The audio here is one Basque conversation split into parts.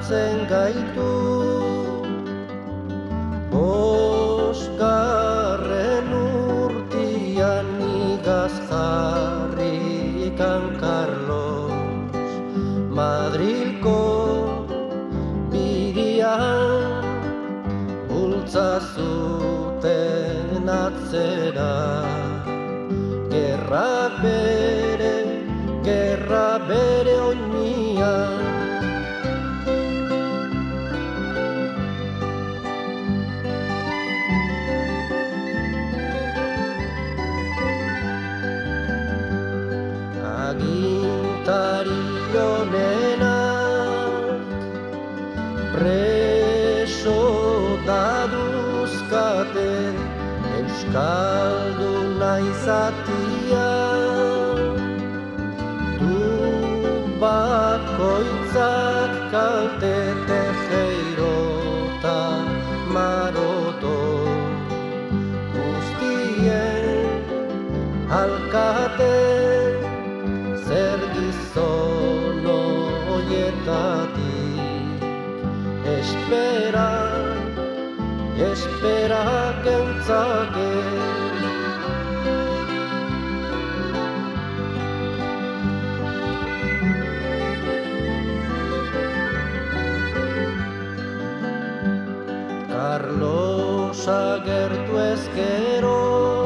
Kondatzen gaitu. Bosgarren urtian igaz jarrikan Carlos. Madrilko birian bultza zuten atzera. Gerra bere, Euskalduna izatia Du bakoitzak kalte tejeirota maroto. Guztien alkate zer gizon hoietatik Espera, espera gentzake agertu ezkero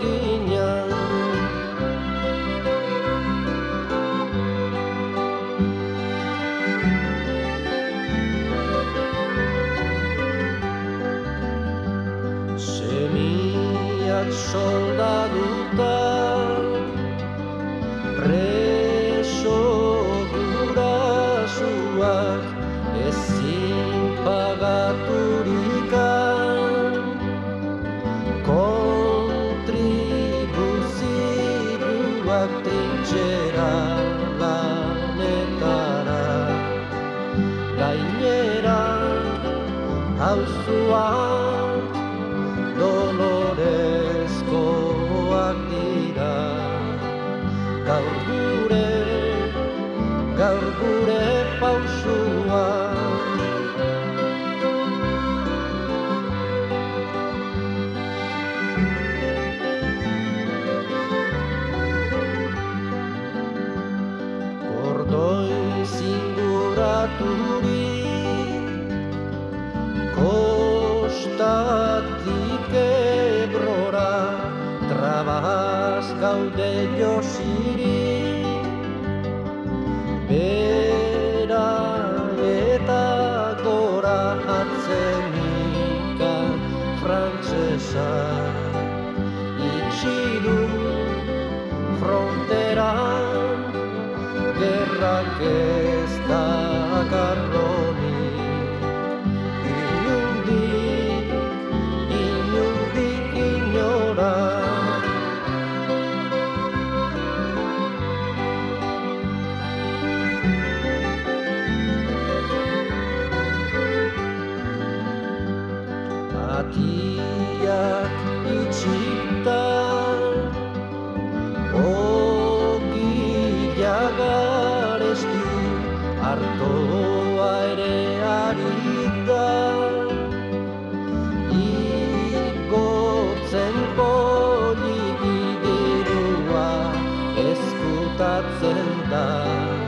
ginen Semiak soldaduta Preso gurasuak ezin pagaturikan Gainera hauzuak dolorezkoak dira Gaur gure, gaur gure pausua zinguraturik Kostatik ebrora Trabaz gaude josiri. Bera eta gora atzenika frantzesa Itxi du Artoa ere arita Igotzen poli igirua Eskutatzen Eskutatzen da.